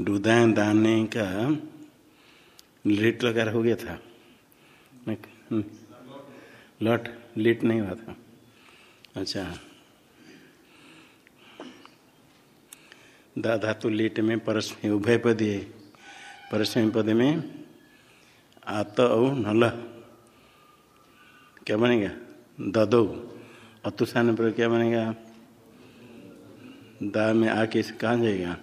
डूदान दाने का लिट लगा हो गया था। लट, लिट नहीं हुआ था। अच्छा। दा धातु लिट में परस्मी उभय पद परस्मी पद में आत औ नल। क्या बनेगा? ददो। अतुषान पर क्या बनेगा? दा में आके कहाँ जाएगा?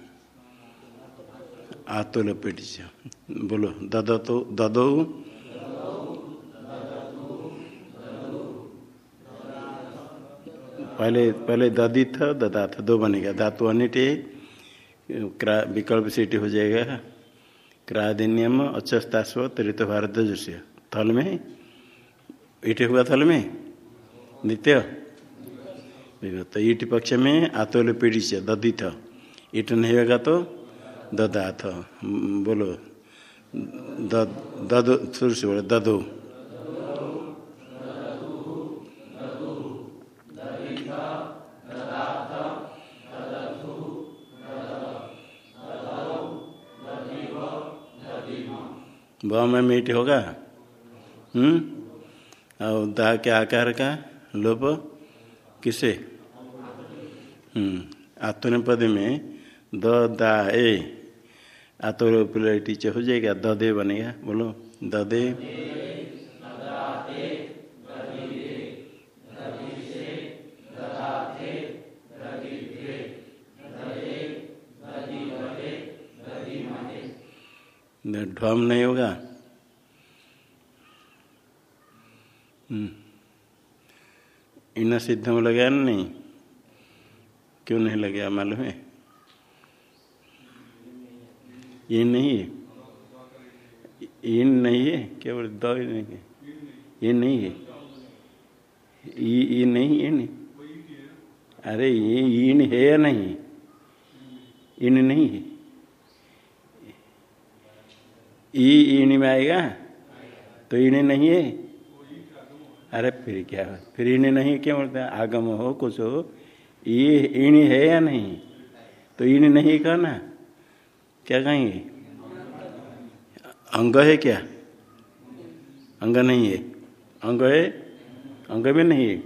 आतो लपेट बोलो ददो तो ददो। पहले पहले ददी था ददा था दो बनेगा धातु अनिटे विकल्प सीट हो जाएगा। क्रादिनियम अच्छस्तास्व त्रित भारत जैसे थल में? ईट हुआ थल में? नित्य? तो ईट पक्ष में आतोल पीढ़ी से ददी था। ईट नहीं होगा तो? ददा था बोलो ददो शुरू से बोलो, ददो। ब में मीट होगा? हम्म? और दा के आकार का? लोप? किसे? हम्म। आत्मन पद में द, दा, ए। आत्मलोप टीचे हो जाएगा द दे बनेगा बोलो द दे ढम नहीं होगा? इन सिद्ध में लगा नहीं? क्यों नहीं लगे मालूम है? ये नहीं है। इन नहीं है, केवल द नहीं है। ये नहीं है। ये ये नहीं है नहीं अरे ये इन है या नहीं? इन नहीं है। ई इन में आएगा तो इन्हें नहीं है। अरे फिर क्या है? फिर इन्हें नहीं क्या बोलते आगम हो, कुछ हो। ये इन है या नहीं? तो इन नहीं कहना क्या कहेंगे अंग है क्या? अंग नहीं है। अंग है? अंग भी नहीं है।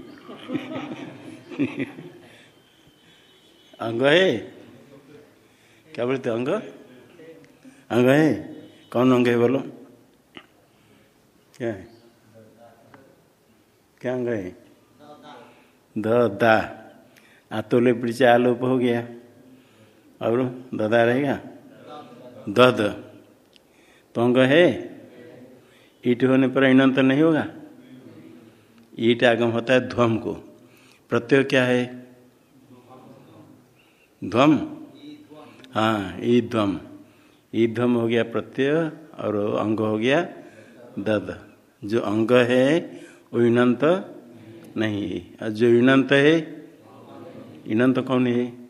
अंग है? क्या बोलते अंग? अंग है? कौन अंग है बोलो? क्या है? क्या अंग है? द दा आतोले पीछे आलोप हो गया। और ददा रहेगा? दद तो अंग है ईट होने पर इनंत नहीं होगा? ईट आगम होता है ध्वम को। प्रत्यय क्या है? ध्वम? हाँ ई ध्वम ईध्वम हो गया प्रत्यय और अंग हो गया दद जो अंग है, वो इनंत नहीं है। और जो इनंत है इनंत कौन है?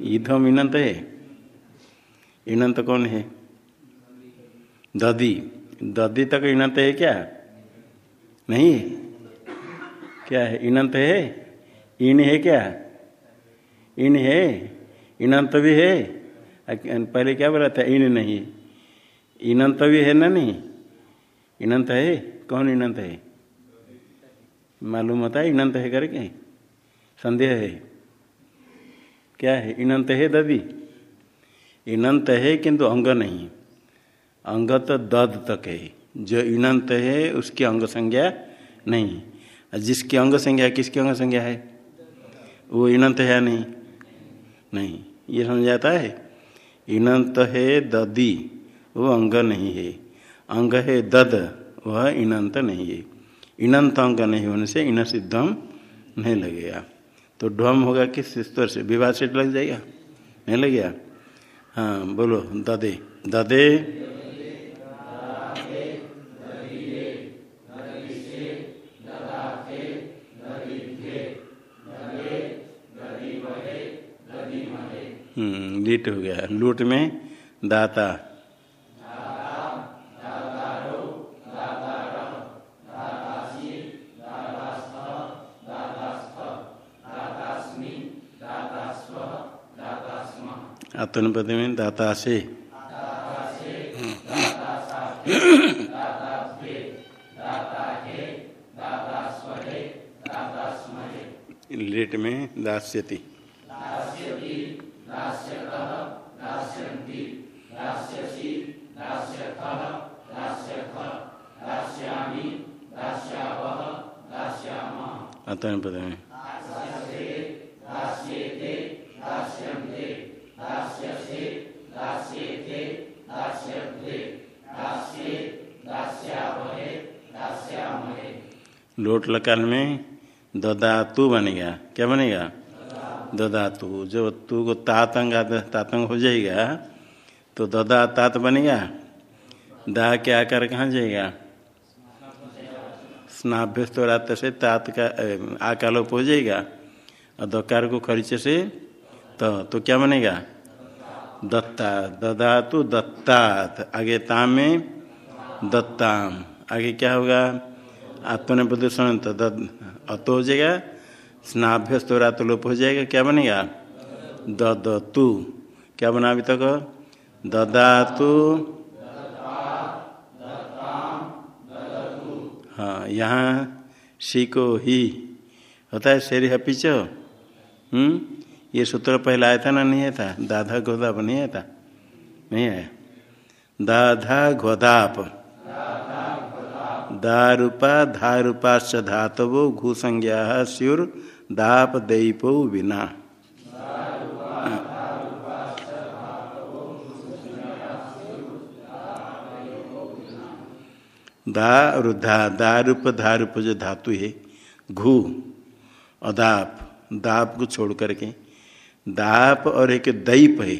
ईध्वम। इनंत है। इनंत कौन है? ददी। ददी तक इनंत है क्या? नहीं है। क्या है? इनंत है? इन है क्या? इन है। इनंत भी है। पहले क्या बोला था? इन नहीं। इनंत भी है ना नहीं? इनंत है? कौन इनंत है? मालूम होता है इनंत है करके? संदेह है। क्या है? इनंत है ददी। इनंत है किंतु अंग नहीं। अंग तो दद तक है। जो इनंत है, उसकी अंग संज्ञा नहीं। जिसकी अंग संज्ञा, किसकी अंग संज्ञा है? वो इनंत है नहीं? नहीं। ये समझ समझाता है? इनंत है ददी, वो अंग नहीं है। अंग है दद, वह इनंत नहीं है। इनंत अंग नहीं होने से इन सिद्धम नहीं लगेगा। तो ढम होगा किस स्तर से? विवाह से लग जाएगा? नहीं लगेगा? हाँ बोलो ददे। ददे। हम्म लीट हो गया। लूट में दाता। आत्मनिपद में दाता से लेट में दास्यति। आत्मनिपद में लोट लकाल में ददातु बनेगा। क्या बनेगा? ददातु। जो तू को तातंग तातंग हो जाएगा तो ददा तात बनेगा। दा के आकार कहाँ जाएगा? स्नाभ्यस्त रात से तात का आकालोप हो जाएगा। और दकार को खरीचे से तो तो क्या बनेगा? दत्ता। ददातु दत्तात। आगे ताम में दत्ताम। आगे क्या होगा? आत्मन प्रदूषण तो अत हो जाएगा, स्नाभ्यस्त रात लोप हो जाएगा, क्या बनेगा? ददतु। क्या बना अभी तक? ददातु। हाँ यहाँ सी को ही। होता है शेरी हपीच हम्म ये सूत्र पहले आया था ना, नहीं आया था? दाधा गोदाप नहीं आया था? नहीं आया। दाधा गोदाप। दारूपा, धारूपाश्च धातवो घू संज्ञा स्युर, दाप, दैपो, विना। दा रुद्धा दारूप, धारूप जो धातु है, घू, अदाप, दाप को छोड़ करके, दाप और एक दैप है।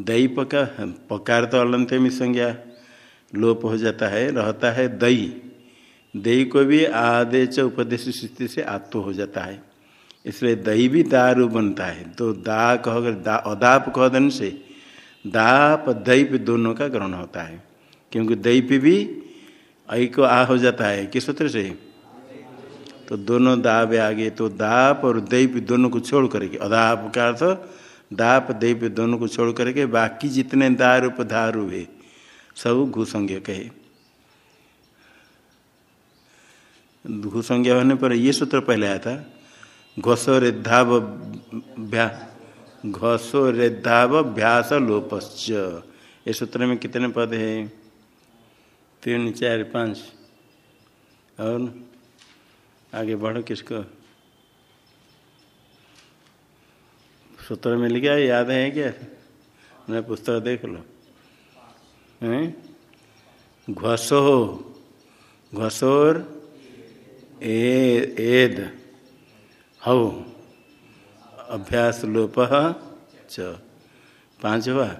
दैप का पकार तो अलंत में संज्ञा। लोप हो जाता है, रहता है दई। दही को भी आदेश उपदेश स्थिति से आत्व हो जाता है। इसलिए दही भी दारू बनता है। तो दा कह दा, अदाप कह देने से दाप दैप दोनों का ग्रहण होता है। क्योंकि दैप भी ऐ को आ हो जाता है। किस सूत्र से? तो दोनों दाप आगे। तो दाप और दैप दोनों को छोड़ करके, अदाप का अर्थ, दाप दैप दोनों को छोड़ करके बाकी जितने दारूप दारू है सब घुसंज्ञ कहे। घुसंज्ञ होने पर ये सूत्र पहले आया था, घसो रेधाव घसो रेधाव्यास लोपश्च। ये सूत्र में कितने पद है? तीन, चार, पाँच। और आगे बढ़ो किसको? सूत्र में लिखा याद है क्या? मैं पुस्तक देख लो। घसो घसोर एद, हौ अभ्यास लोप च। पाँच हुआ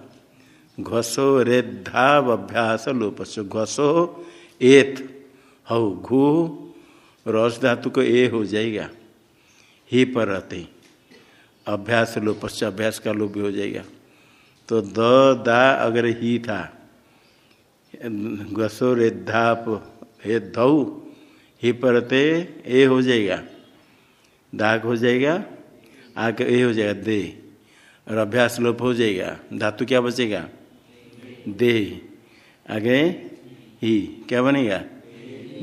घसो रेधाव अभ्यास लोप घसो एत, हौ, घू, रस धातु को ए हो जाएगा। ही पर रहते अभ्यास लोपस्य अभ्यास का लोप हो जाएगा। तो द, दा अगर ही था रेधाप हे धौ, ही परते, ए हो जाएगा। दाग हो जाएगा, आके ए हो जाएगा, दे। और अभ्यास लोप हो जाएगा। धातु क्या बचेगा? दे। आगे, ही। क्या बनेगा?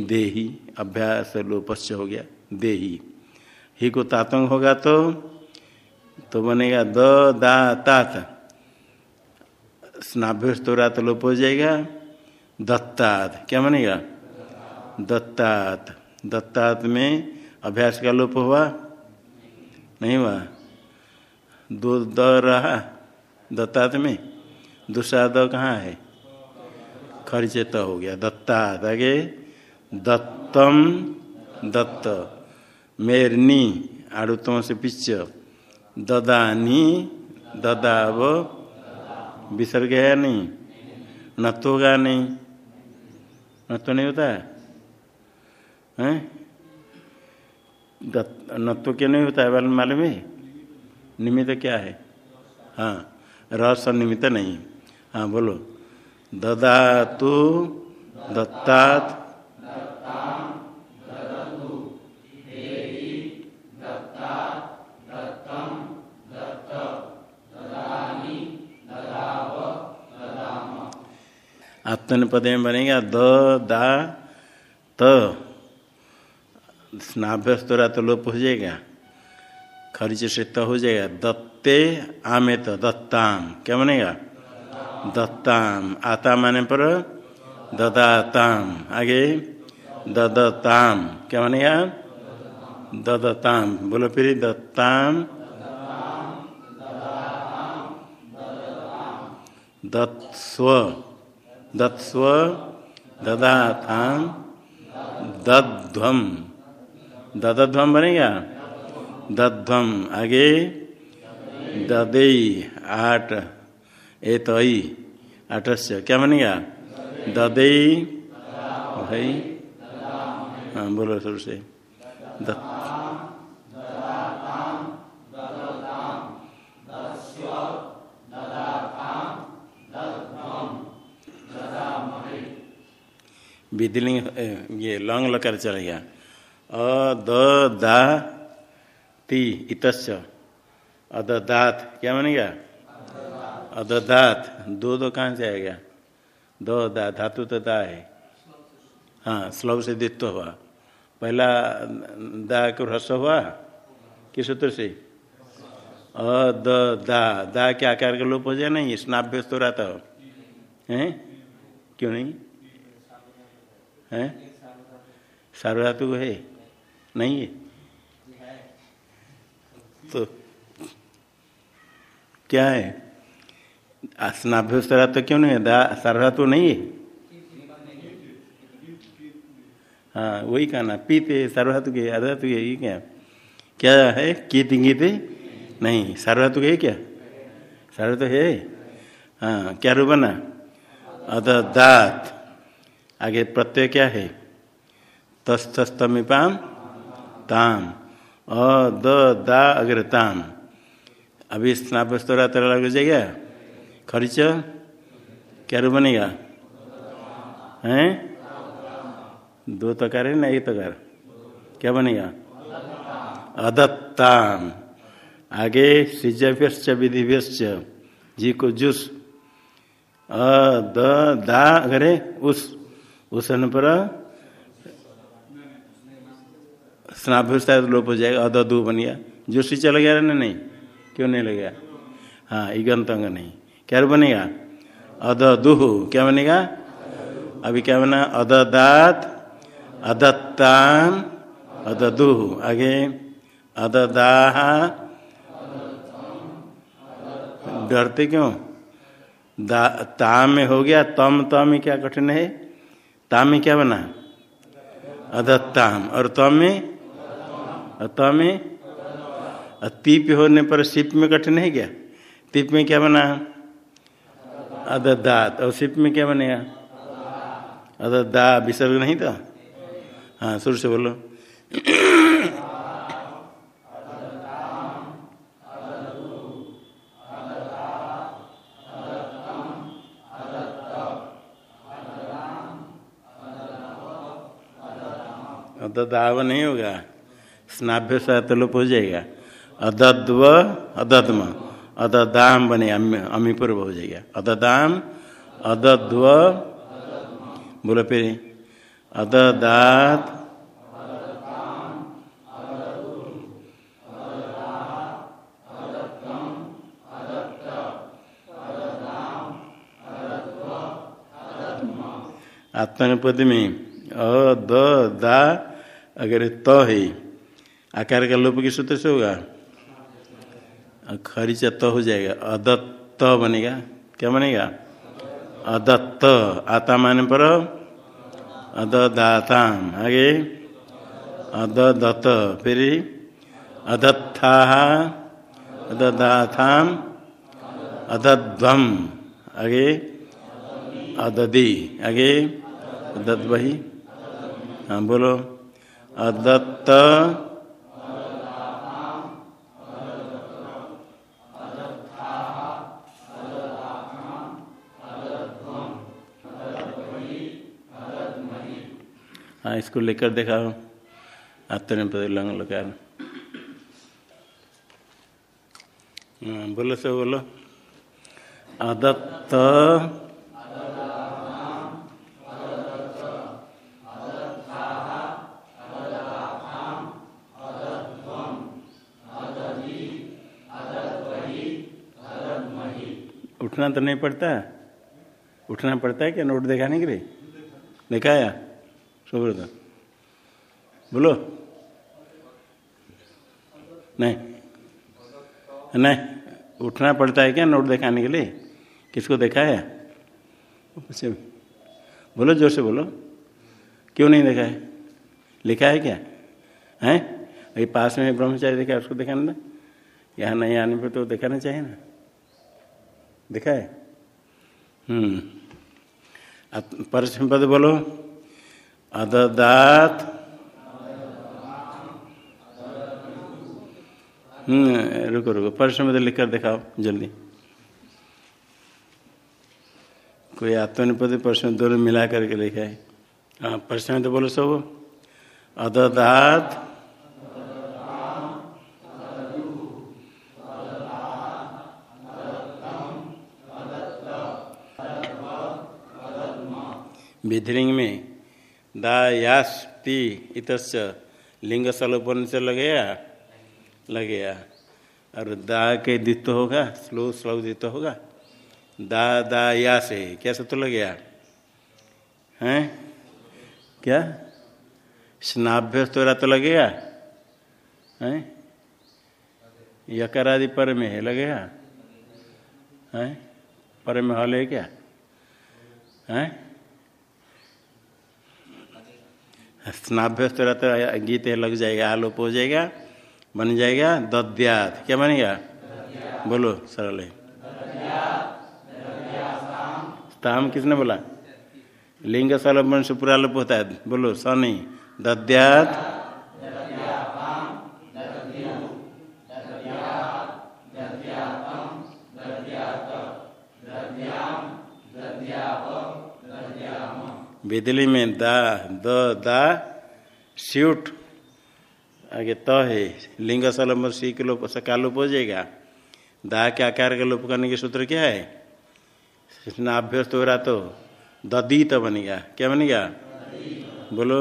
दे ही। अभ्यास लोपस्य हो गया, दे ही। को तातंग होगा तो तो बनेगा द, दा, तात। स्नाभ्यस्तोरात लोप हो जाएगा। दत्तात क्या मानेगा दत्तात दत्तात में अभ्यास का लोप हुआ? नहीं हुआ। दो द रहा दत्तात में? दूसरा द कहाँ है? खर्चेत हो गया। दत्तात आगे, दत्तम, दत्त। मेरनी, आड़ुतों से पिच ददानी, ददाव। विसर्ग है नहीं? न तो नहीं। न तो नहीं होता है? न तो क्या नहीं होता है मालूम है? निमित्त क्या है? हाँ रस निमित्त नहीं। हाँ बोलो। ददा तो दत्तात आत्मनिपद में बनेगा, द, दा, त। स्नाभ्यस्तरा तो लोप हो जाएगा खरीच से त हो जाएगा। दत्ते आमे तो दत्ताम क्या बनेगा? दत्ताम आता माने पर ददाताम आगे ददताम क्या बनेगा? ददताम बोलो फिर दत्ताम दत्स्व। दत्स्व ददाथाम दध्वम ददध्वम बनेगा दध्वम आगे ददई, आठ ए तो आठस्य। क्या बनेगा ददई भाई हाँ बोलो शुरू से। दत्त विधिलिंग ये लॉन्ग लकार चलेगा अ, द, दा, ती, इतस्य। अददात क्या बनेगा अददात दो दो कहाँ से आएगा दो, दा, धातु तो दा है। हाँ स्लव से दित्व हुआ। पहला, दा को ह्रस्व हुआ? किस सूत्र से? अ, द, दा दा के आकार का लोप हो जाए नहीं स्नाभ्य तो रहता हो हैं? क्यों नहीं? है? सार्वधातु है? नहीं है? तो क्या है? स्नाभ्यस्तरा तो क्यों नहीं है? सार्वधातु नहीं है? हाँ वही कहना, पीते, सार्वधातु के अर्धातु के, ये क्या? क्या है? कीत गीत नहीं, सार्वधातु है क्या? सार्वधातु है? हाँ क्या रूप बना? अदात आगे प्रत्यय क्या है? तस्तमिपाम ताम अ, द, दा अग्र ताम अभी स्नापस्तरा तरह लग जाएगा? खर्च? क्या रू बनेगा? हैं? दो तकार है ना, एक तकार। क्या बनेगा? अदत्ताम आगे सिजभ्यश्च विधिभ्यश्च जी को जुस। अ, द, दा, अगरे उस। उस पर स्नाभ्यस्ता लोप हो जाएगा अद बन गया। जोशी चल गया ना नहीं। क्यों नहीं लगेगा हाँ इगंत अंग नहीं। क्या बनेगा? अद दुह। क्या बनेगा? अभी क्या बना? अददात अदत्ताम अददुह आगे अददाह डरते क्यों? दा, ताम में हो गया, तम तम क्या कठिन है? ताम में क्या बना अदत्ताम और तम में? तम में? तीप होने पर सिप में कठिन है क्या? तिप में क्या बना अददात और सिप में क्या बनेगा अदत्ता विसर्ग नहीं था? हाँ शुरू से बोलो। अददाव नहीं होगा। स्नाभ्य सात लोप हो जाएगा। अदद्व, अदद्म, अददाम बने अमी पूर्व हो जाएगा। अददाम, अदद्व, बोलो फिर। अददात आत्मनिपद में अ द दा अगर त तो है, आकार का लोप किस सूत्र से होगा? खरीचा त तो हो जाएगा। अदत्त बनेगा। क्या बनेगा? अदत्त। आता माने पर अददाताम। आगे। अददत फिर अदत्था। अददाथाम अदध्वम आगे। अददी। आगे। अदद्वही हाँ बोलो। अदत्त। हाँ इसको लेकर दिखाओ। आत्म पद लंग लकार। बोलो से बोलो। अदत्त। उठना तो नहीं पड़ता। उठना पड़ता है क्या नोट दिखाने के लिए? दिखाया? सुब्रत। बोलो। नहीं। नहीं। उठना पड़ता है क्या नोट दिखाने के लिए? किसको देखा है बोलो, ज़ोर से बोलो। क्यों नहीं देखा है लिखा है क्या? है? अभी पास में ब्रह्मचारी देखा, उसको दिखाना यहाँ नहीं आने पर तो दिखाना चाहिए ना। देखा है हम्म। परसम पद बोलो। अददात। हम्म रुको रुको परसम पद लिख कर दिखाओ, जल्दी। कोई आत्मनिपद परसम दोनों मिला करके लिखा है। हाँ परसम तो बोलो सब। अददात। विधिलिंग में दायास्ति इत लिंग सलोपन से लगेगा लगेगा और दा के द्वित्व होगा, स्लो स्लो द्वित्व होगा। दा दा या से, क्या तो लगेगा हैं? क्या? स्नाभ्य तो तो लगेगा हैं? यकारादि पर में है लगेगा हैं? पर में हल है क्या? हैं? स्नाभ्यस्त रहता गीत लग जाएगा, आलोप हो जाएगा, बन जाएगा, दद्यात। क्या बनेगा? बोलो, सरल है। ताम किसने बोला? लिंग सलोपन से पूरा लोप होता है। बोलो, स नहीं। दद्यात बिदली में दा, द, दा, स्यूट। आगे त तो है, लिंग सलम सी के लोप सका लोप हो जाएगा? दा के आकार का लोप करने के सूत्र क्या है? अभ्यस्त हो रहा तो ददी तो बनेगा क्या बनेगा बोलो।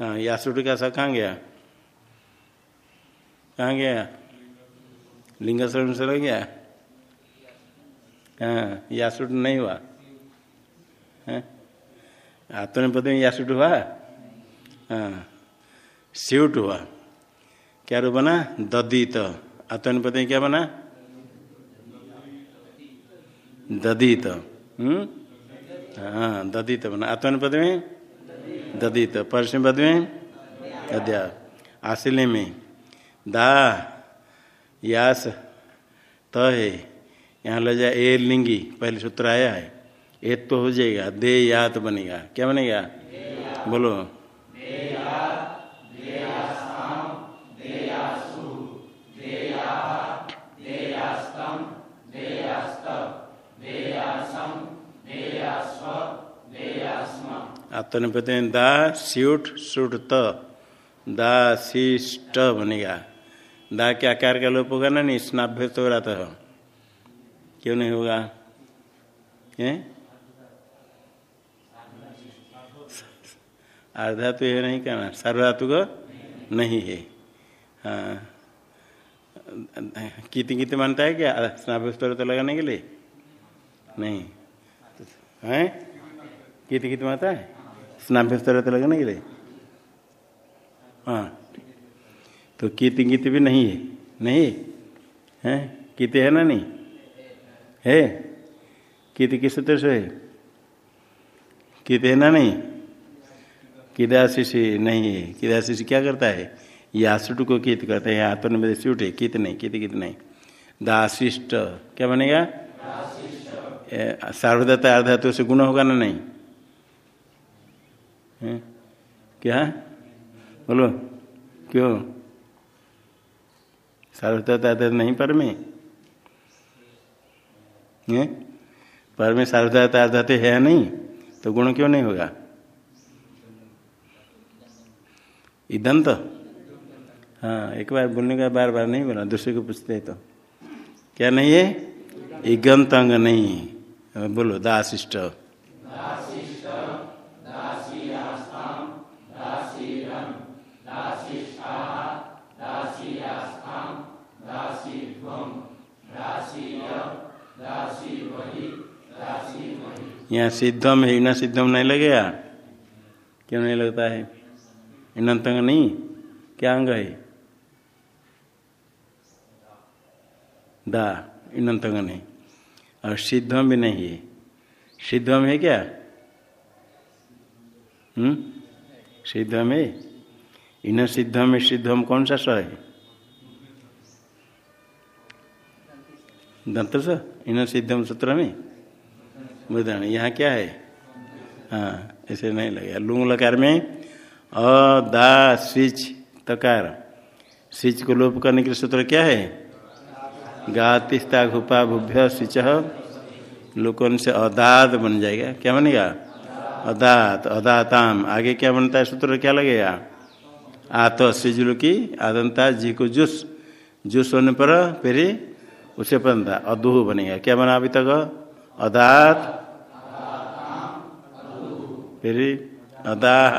हाँ यासुट का सा कहाँ गया? कहाँ गया? लिंग शरण से लग गया? हाँ यासुट नहीं हुआ। आत्मनिपद में यासुट हुआ? हाँ स्यूट हुआ। क्या रू बना? ददीत आत्मनिपद में क्या बना? ददीत हम्म? हाँ ददीत बना। आत्मनिपद में? ददित परसम पद में अद्या आशिले में। दा। यास। त है। यहाँ ले जाए ए लिंगी। पहले सूत्र आया है। ए तो हो जाएगा। दे यात बनेगा। क्या बनेगा? बोलो। आत्मनिपति में दा स्यूट सुट त। दा शिष्ट बनेगा दा के आकार का लोप होगा ना? नहीं स्नाभ्य तो रहा था। क्यों नहीं होगा? अर्धातु है नहीं कहना सर्वधातु को नहीं है। हाँ। कित कित मानता है क्या? स्नाभ्य तो लगाने के लिए? नहीं। है? कित कित मानता है? स्नाभ्यस्तर तो लगने के लिए हाँ तो कीत गीत भी नहीं है नहीं है कीत है ना नहीं है कीत किस सूत्र से है कीत है ना नहीं किदाशिष नहीं है किदाशिष क्या करता है यासुट को कीत करते हैं आत्म में सूट है कित नहीं कित कित नहीं दाशिष्ट क्या बनेगा सार्वधाता अर्धातु से गुण होगा ना नहीं है? क्या? बोलो, क्यों? सार्वता नहीं पर में। पर में सार्वता है नहीं तो गुण क्यों नहीं होगा? ईदंत हाँ एक बार बोलने का बार बार नहीं बोला, दूसरे को पूछते तो। क्या नहीं है? इगंत अंग नहीं। बोलो दाशिष्ट यहाँ सिद्धम है, इना सिद्धम नहीं लगेगा? क्यों नहीं लगता है? इनंतंग नहीं? क्या अंग है? दा इनंतंग नहीं। और सिद्धम भी नहीं है। सिद्धम है क्या? हम्म? सिद्धम है? इन सिद्धम में सिद्धम कौन सा स है? दंत इन सिद्धम सूत्र में? बुधान यहाँ क्या है? हाँ ऐसे नहीं लगे। लुंग लकार में, अ, दा स्विच तकार। स्विच को लोप करने के सूत्र क्या है? गातिस्ता घुपा, भुभ्य स्विच लोकन से अदात बन जाएगा। क्या बनेगा? अदात, अदाताम। आगे क्या बनता है सूत्र? क्या लगेगा? आत सिजुल की आदंता जी को जुस। जुस होने पर फिर उसे बनता अदूह बनेगा। क्या बना अभी तक? अदात, फिर अदाह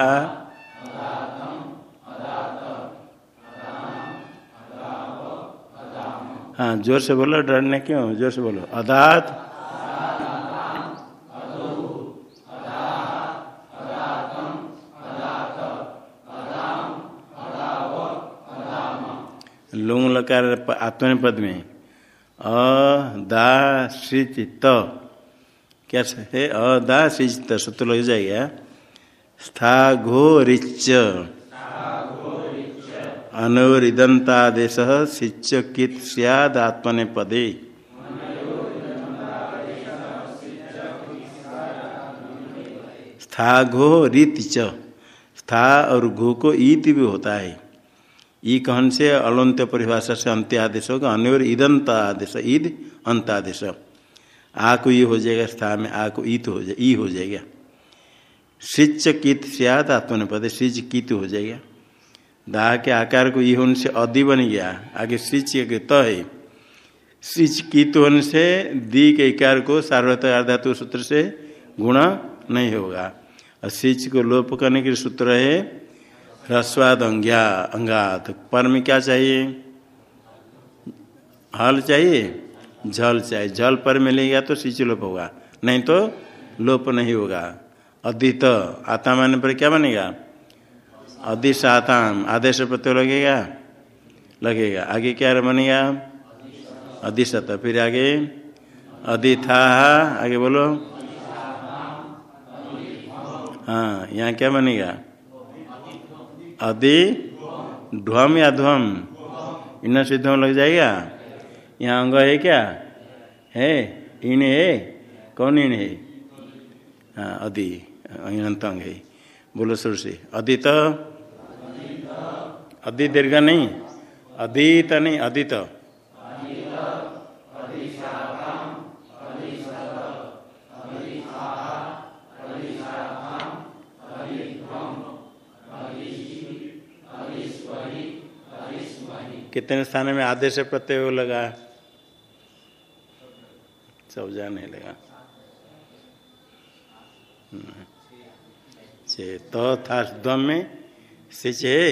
हाँ ज़ोर से बोलो, डरने क्यों? ज़ोर से बोलो। अदात, लुंग लकार आत्मनि पद में। अ दा सिच त क्या है? अ दा सिच सूत्र लग जाएगा। स्था घो रिच अनोरिदंतादेश सिच कित सियाद आत्मने पदे। स्था घो रीत स्था और घो को ईत भी होता है। ई कहन से अलंत्य परिभाषा से अंत्य आदेश होगा। अन्य ईदंत आदेश ईद अंत आदेश आ को ये हो जाएगा स्था में आ को ईत हो जाए ई हो जाएगा। सिच कित सियाद आत्मने पदे सिच कित हो जाएगा। दाह के आकार को ई होने से अधि बन गया, आगे सिच के त है। सिच कित होने से दी के इकार को सार्वत धातु सूत्र से गुण नहीं होगा। और सिच को लोप करने के सूत्र है, ह्रस्वाद अंग्या, अंगात। पर में क्या चाहिए? हल चाहिए? जल चाहिए जल पर मिलेगा तो सिच लोप होगा, नहीं तो लोप नहीं होगा। अधित आता माने पर क्या बनेगा? अधिश अधिशाताम आदेश प्रत्यय लगेगा? लगेगा। आगे क्या बनेगा? अधिशत फिर आगे अधिथा आगे बोलो। हाँ यहाँ क्या बनेगा? अधि ध्वम या ध्वम? इन सिद्धम लग जाएगा? यहाँ अंग है क्या? है? इन है? कौन इन है? हाँ अधि अनंत अंग है। बोलो सुर से। अदित अदि दीर्घ नहीं। अदित नहीं अदित कितने स्थान में आदेश प्रत्यय लगा? सब जाने लगा। छे तो था ध्वम में सिच है।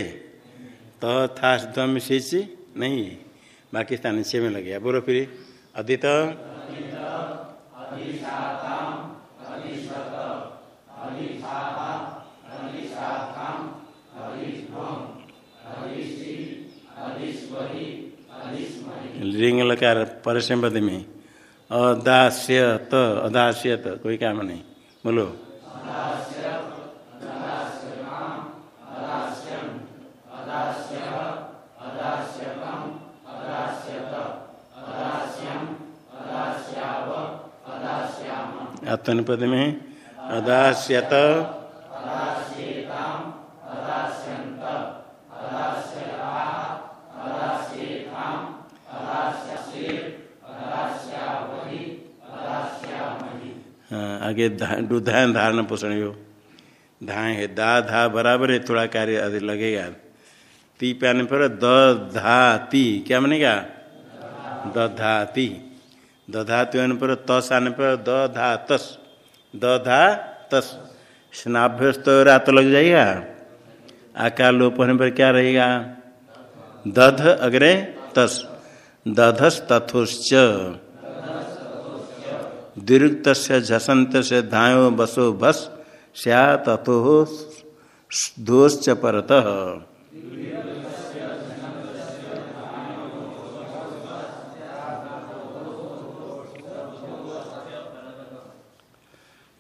तो था ध्वम में सिच नहीं बाकी स्थान छः में लग। गया बोलो फिर। अदित। लिंग लकार परसम में। अदास्यत अदास्यत कोई काम नहीं बोलो। आत्मनिपद में अदास्यत आगे दुधान धारण पोषण हो धाए है, दा, धा, बराबर है, थोड़ा कार्य अधिक लगेगा। ती पे आने पर द, धा, ती, क्या बनेगा? द, धा, ती। दधातु पर तस आने पर द, धा, तस। द, धा, तस। स्नाभ्यस्त रात लग जाएगा। आकार लोप होने पर क्या रहेगा? दध, अग्रे, तस। दधस तथोश्च दीर्घ से झसंत से धायो बसो बस स्या तथो दोष परत।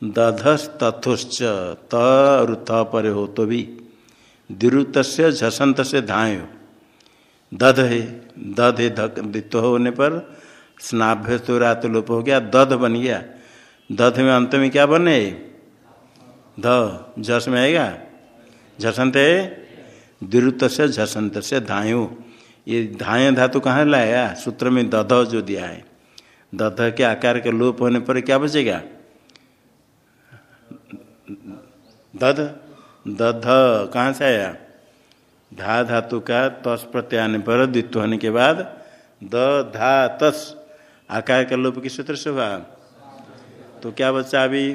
दधस तथुश्च त और त पर हो तो भी दिरुत से झसंत से धायो। दध है दध है धक होने पर स्नाभ्य तो रात लोप हो गया, दध बन गया। दध में अंत में क्या बने? ध झस में आएगा? झसंत दिरुत से झसंत से धायो। ये धाय धातु कहाँ लाया? सूत्र में दध जो दिया है। दध के आकार के लोप होने पर क्या बचेगा? दध। दध कहाँ से आया? धा धातु का तस प्रत्याने पर द्वित्व होने के बाद द धा तस। आकार का लोप किस सूत्र से हुआ तो क्या बच्चा अभी?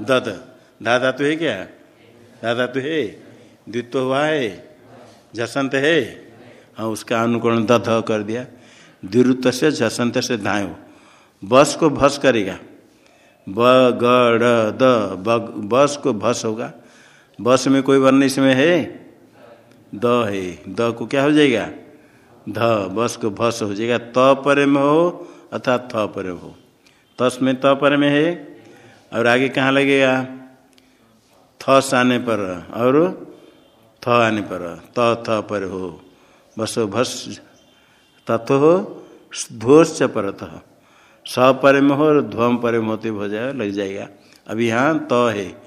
दध धा धातु है क्या? धा धातु है। द्वित्व हुआ है। झसंत है। हाँ उसका अनुकरण दध कर दिया। द्विरुत से झसंत से धायो बस को भस करेगा। ब, ग, ड, द बस को भस होगा। बस में कोई वर्ण इसमें है? द है। द को क्या हो जाएगा? ध। बस को भस हो जाएगा। त पर में हो। अथवा थ पर हो। तस में त पर में है। और आगे कहाँ लगेगा? थ आने पर। और थ आने पर। त, थ पर हो। बस भस तत्व हो। ध्वस परत। स पर में हो और ध्वम पर में होते हो जाएगा लग जाएगा। अभी यहाँ त तो है।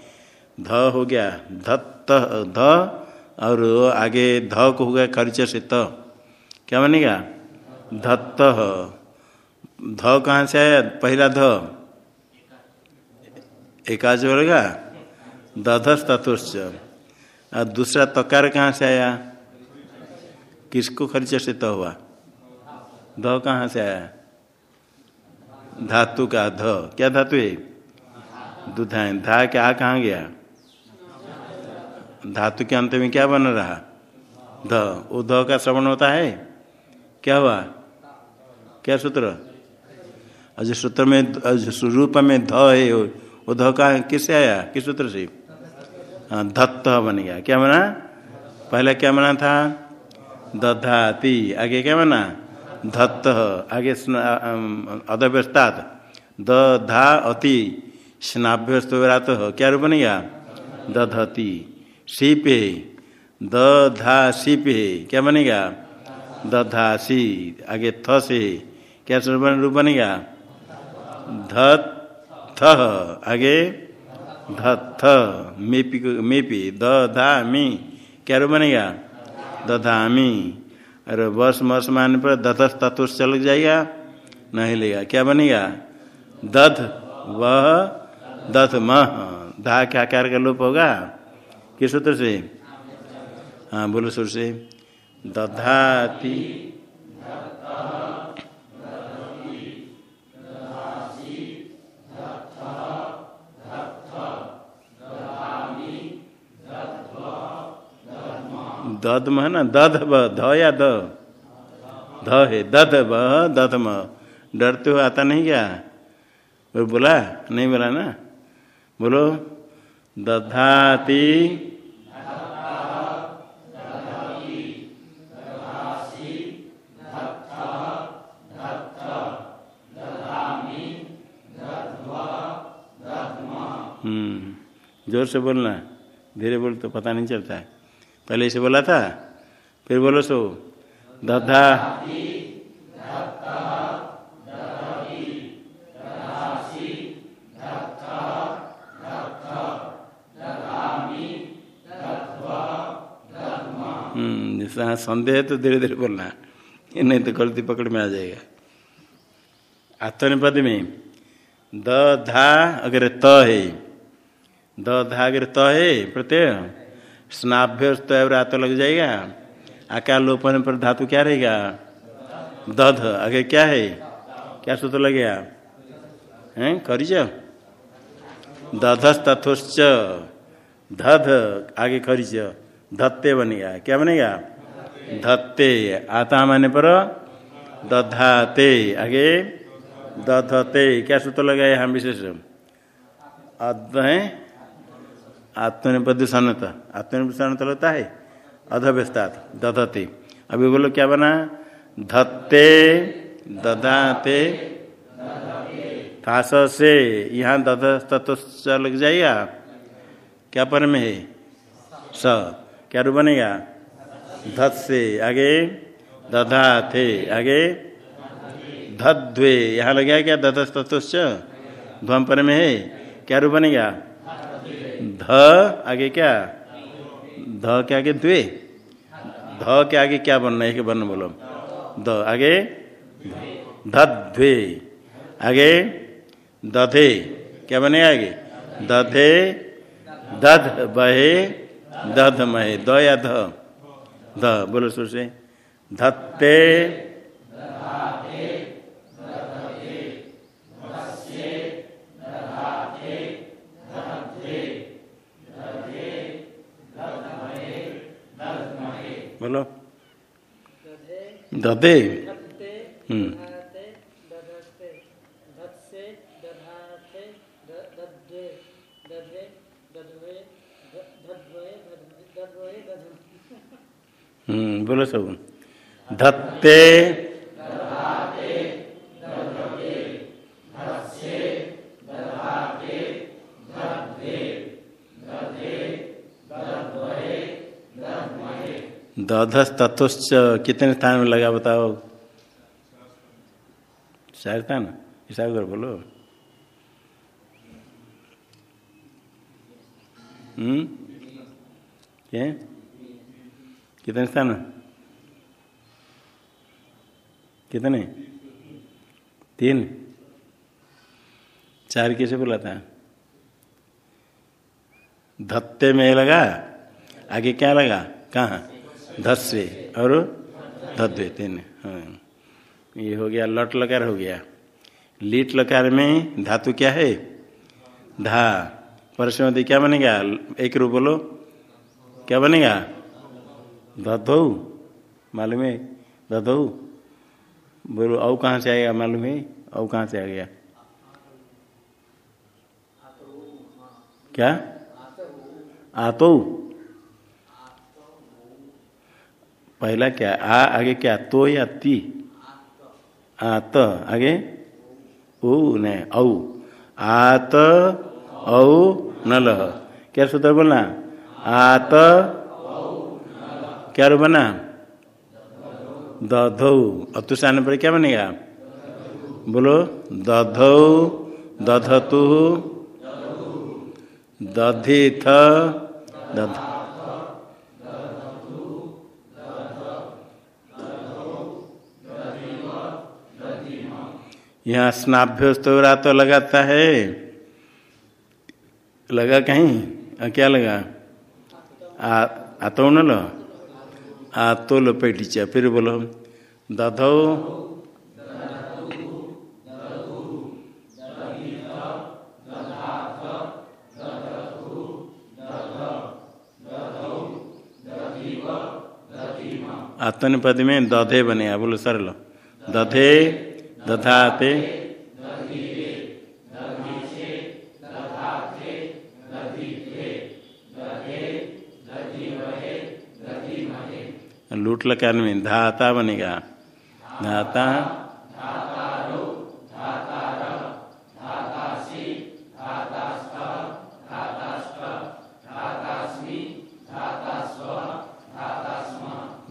ध हो गया। धत्त, ध और आगे ध को हो गया खर्च से त। क्या बनेगा? धत्त। ध कहाँ से आया? पहला ध। एकाज बोलेगा दधस तथुश्च और दूसरा तकार कहाँ से आया? किसको खर्च से त हुआ? ध कहाँ से आया? धातु का ध। क्या धातु है? दुधाएँ धा के आ कहाँ गया? धातु के अंत में क्या बन रहा? ध। वो ध का श्रवण होता है? क्या हुआ? क्या सूत्र? अजय सूत्र में रूप में ध है, वो ध का किससे आया? किस सूत्र से? हाँ धत्त बन गया। क्या बना? पहले क्या बना था? दधाती। आगे क्या बना? धत्त। आगे अदव्यस्तात द धा अति। स्नाभ्यस्तरात क्या रूप बनेगा दधती। सीप। है द धा सीप है क्या बनेगा दधासी। आगे थ से। क्या रूप बनेगा ध थ। आगे? धथ मेपी मेपी। द धा मी क्या रूप बनेगा? दधामी अरे बस, मस मानने पर दधस तत्व चल जाएगा। नहीं लेगा। क्या बनेगा? दध, वह, दध, मह। धा क्या आकार का लोप होगा? किस सूत्र से? हाँ बोलो सुर से। दधाती दधम है ना? दध ब, ध या द? ध है, दध ब दधम डरते हो आता नहीं क्या? वो बोला? नहीं बोला ना? बोलो, दधाती। हम्म ज़ोर से बोलना। धीरे बोल तो पता नहीं चलता है। पहले इसे बोला था, फिर बोलो सो दधा हम्म जैसा संदेह है तो धीरे धीरे बोलना नहीं तो गलती पकड़ में आ जाएगा। आत्मनिपद में, द धा अगर त है, द धा अगर त है, प्रत्यय। स्नाभ्य रात लग जाएगा। आकार लोपन पर धातु क्या रहेगा? दध। आगे क्या है? क्या सूत्र लग? गया हैं खरीच दधस धध। आगे खरीच धत्ते बनेगा। क्या बनेगा? धत्ते। आता माने पर दधाते। आगे दधते। क्या सूत्र लगाए हम विशेष। अध आत्मनिपदूषणता आत्मनिपदूषणता लगता है अधव्यस्तात। दधते। अभी बोलो, क्या बना? धत्ते दधाते थास से यहाँ दध तत्व लग जाएगा। क्या पर में है? स। क्या रू बनेगा? धत से आगे? दधा थे आगे? धद्वे। यहाँ लग गया क्या? दध तत्व ध्वम पर में है। क्या रू बनेगा? ध, आगे क्या? ध के आगे द्वे? ध के आगे क्या बनना है? वर्ण बोलो। द आगे? धद्वे आगे? दधे क्या बनेगा आगे? दधे दध बहे। दध महे। द या ध? ध। बोलो सुर से। धत्ते बोलो। दधे। हम्म। हम्म बोलो सब। धत्ते दधस तत्वश्च कितने स्थान में लगा बताओ? चार स्थान हिसाब कर बोलो। हम्म? क्या? कितने स्थान कितने? तीन। चार कैसे बोला था धत्ते में लगा? आगे क्या लगा? कहाँ? धस्वे और धद्वे तीन हाँ। ये हो गया, लट लकार हो गया। लीट लकार में धातु क्या है? धा। परसमति क्या बनेगा? एक रूप बोलो। क्या बनेगा? धो मालूम है? धो बोलो, औ कहाँ से आएगा मालूम है? औ कहाँ से आ गया? क्या? आतो। पहला क्या आ, आगे क्या तो या ती? आत आगे? ओ न, औ। आत औ, नल। क्या सूत्र बोलना? आत क्या रू बना दधौ अतुषान पर क्या बनेगा? बोलो दधौ दधतु दधिथ दध यहाँ स्नाभ्य स्तोरा तो लगाता है। लगा कहीं? आ, क्या लगा? आतो न लो। आतो लो पेटीचा फिर बोलो दधो आत्मन पद में दधे बने बोलो सर सरल दधे दधाते। लूट लकार में धाता बनेगा। धाता।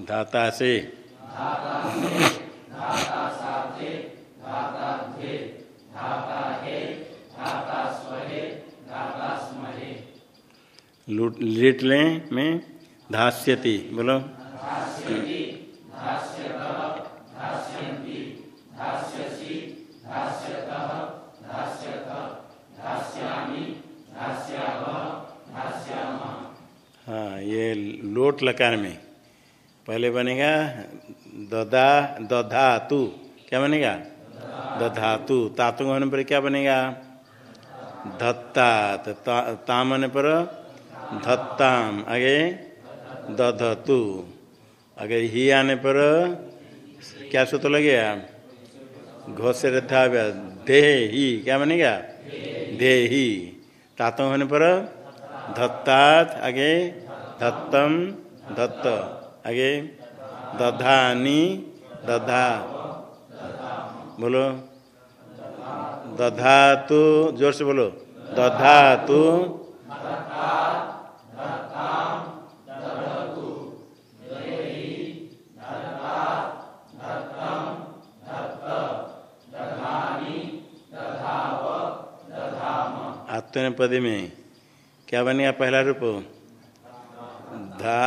धाता से। लूट लें में धास्यति बोलो। हाँ ये लोट लकार में। पहले बनेगा दधा तू क्या बनेगा? दधातु। तातु होने पर क्या बनेगा? धत्ता ता, ताम होने पर धत्ताम। आगे? दधतु। अगर ही आने पर क्या सूत्र घोषे था दे ही क्या बनेगा दे ही तातम होने पर धत्तात। आगे? धत्तम। धत्त। आगे? दधानी। दधा। बोलो। दधातु। ज़ोर से बोलो। दधातु। आत्मपदी में। क्या बनेगा पहला रूप? धा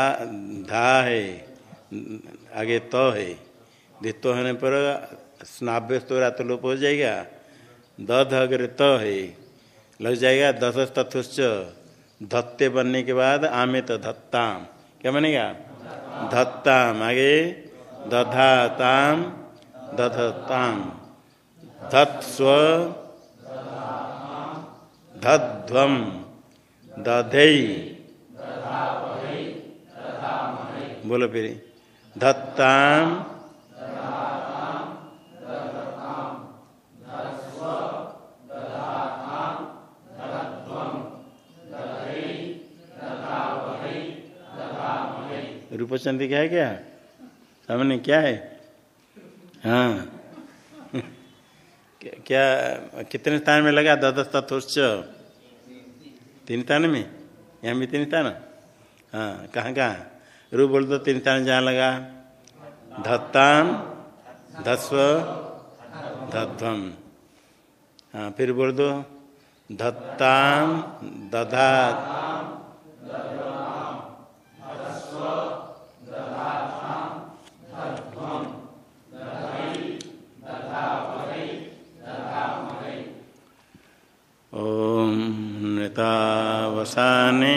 धा है। आगे त तो है। द्वित्व होने पर स्नाभ्य तो लोप हो जाएगा। दध अगर त तो है, लग जाएगा दस तथुश्च धत्ते बनने के बाद आमे तो धत्ताम। क्या बनेगा? धत्ताम। आगे दधाताम, दधताम। धत्स्व धध्वम दधे बोलो फिर। धत्ताम रूपचंदी क्या है क्या? सामने क्या है? हाँ। क्या कितने स्थान में लगा? दस तत्वश्च तीन स्थान में? यहाँ भी तीन स्थान? हाँ कहाँ कहाँ? रू बोल दो, तीन स्थान जहाँ लगा। धत्ताम, धस्व, धध्वम। हाँ फिर बोल दो। धत्ताम दधा ओम नृतावसाने